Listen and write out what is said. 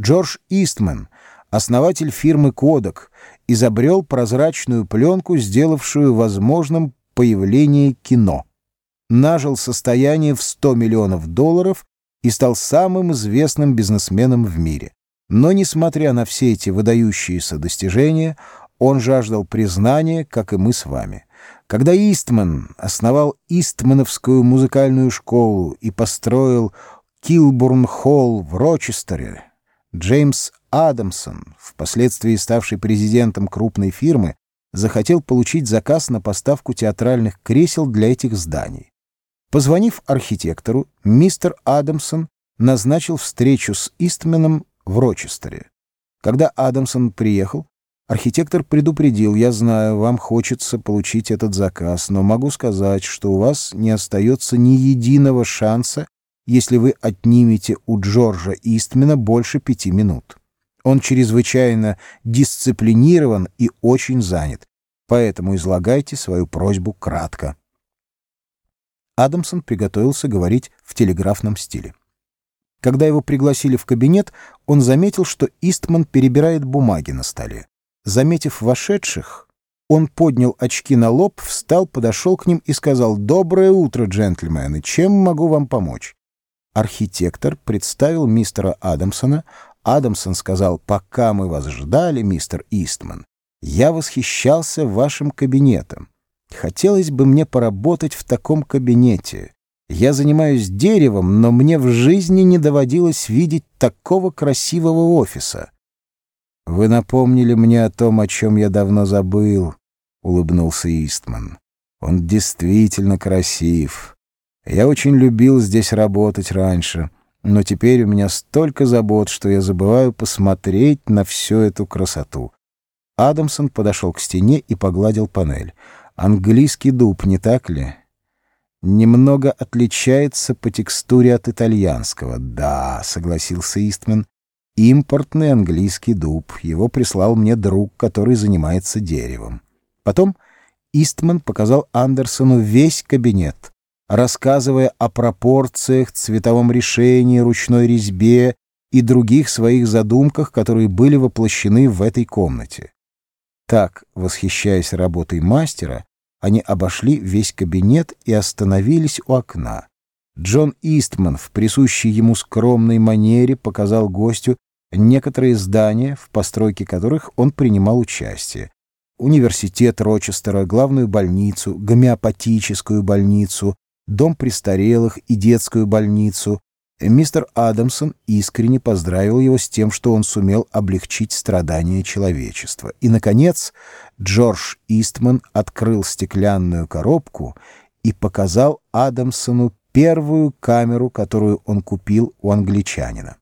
Джордж Истман, основатель фирмы «Кодек», изобрел прозрачную пленку, сделавшую возможным появление кино. Нажил состояние в 100 миллионов долларов и стал самым известным бизнесменом в мире. Но, несмотря на все эти выдающиеся достижения, он жаждал признания, как и мы с вами. Когда Истман основал Истмановскую музыкальную школу и построил Килбурн-холл в Рочестере, Джеймс Адамсон, впоследствии ставший президентом крупной фирмы, захотел получить заказ на поставку театральных кресел для этих зданий. Позвонив архитектору, мистер Адамсон назначил встречу с Истменом в Рочестере. Когда Адамсон приехал, архитектор предупредил, «Я знаю, вам хочется получить этот заказ, но могу сказать, что у вас не остается ни единого шанса, если вы отнимете у Джорджа Истмена больше пяти минут». Он чрезвычайно дисциплинирован и очень занят, поэтому излагайте свою просьбу кратко. Адамсон приготовился говорить в телеграфном стиле. Когда его пригласили в кабинет, он заметил, что Истман перебирает бумаги на столе. Заметив вошедших, он поднял очки на лоб, встал, подошел к ним и сказал «Доброе утро, джентльмены! Чем могу вам помочь?» Архитектор представил мистера Адамсона, Адамсон сказал, «Пока мы вас ждали, мистер Истман, я восхищался вашим кабинетом. Хотелось бы мне поработать в таком кабинете. Я занимаюсь деревом, но мне в жизни не доводилось видеть такого красивого офиса». «Вы напомнили мне о том, о чем я давно забыл», — улыбнулся Истман. «Он действительно красив. Я очень любил здесь работать раньше». Но теперь у меня столько забот, что я забываю посмотреть на всю эту красоту. Адамсон подошел к стене и погладил панель. Английский дуб, не так ли? Немного отличается по текстуре от итальянского. Да, согласился Истман. Импортный английский дуб. Его прислал мне друг, который занимается деревом. Потом Истман показал Андерсону весь кабинет рассказывая о пропорциях, цветовом решении, ручной резьбе и других своих задумках, которые были воплощены в этой комнате. Так, восхищаясь работой мастера, они обошли весь кабинет и остановились у окна. Джон Истман в присущей ему скромной манере показал гостю некоторые здания, в постройке которых он принимал участие. Университет Рочестера, главную больницу, гомеопатическую больницу, дом престарелых и детскую больницу. Мистер Адамсон искренне поздравил его с тем, что он сумел облегчить страдания человечества. И, наконец, Джордж Истман открыл стеклянную коробку и показал Адамсону первую камеру, которую он купил у англичанина.